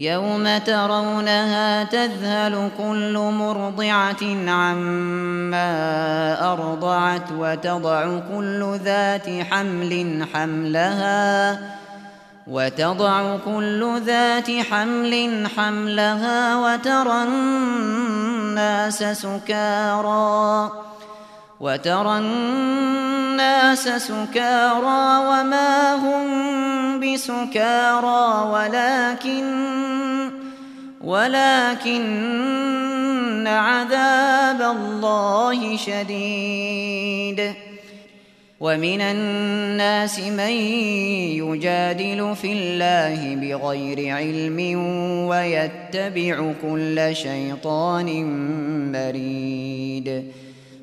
يوم ترونها تذهل كل مرضعة عما أرضعت وتضع كل ذات حمل حملها وتضع كل ذات حمل حملها وترى الناس سكارى وترى الناس سكارى وما هم بسكارى ولكن ولكن عذاب الله شديد. ومن الناس من يجادل في الله بغير علم ويتبع كل شيطان مريد.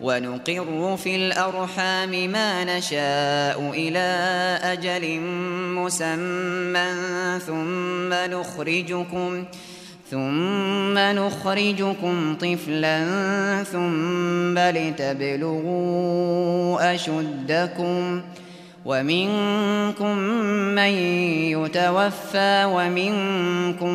ونقر في الأرحام ما نشاء إلى أجل مسمى ثم نخرجكم ثم نخرجكم طفلا ثم لتبلغوا أشدكم ومنكم من يتوفى ومنكم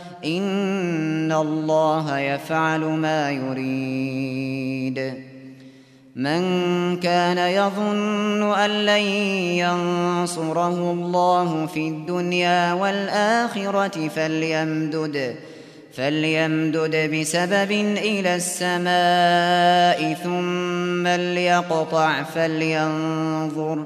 ان الله يفعل ما يريد. من كان يظن ان لن ينصره الله في الدنيا والاخره فليمدد فليمدد بسبب إلى السماء ثم ليقطع فلينظر.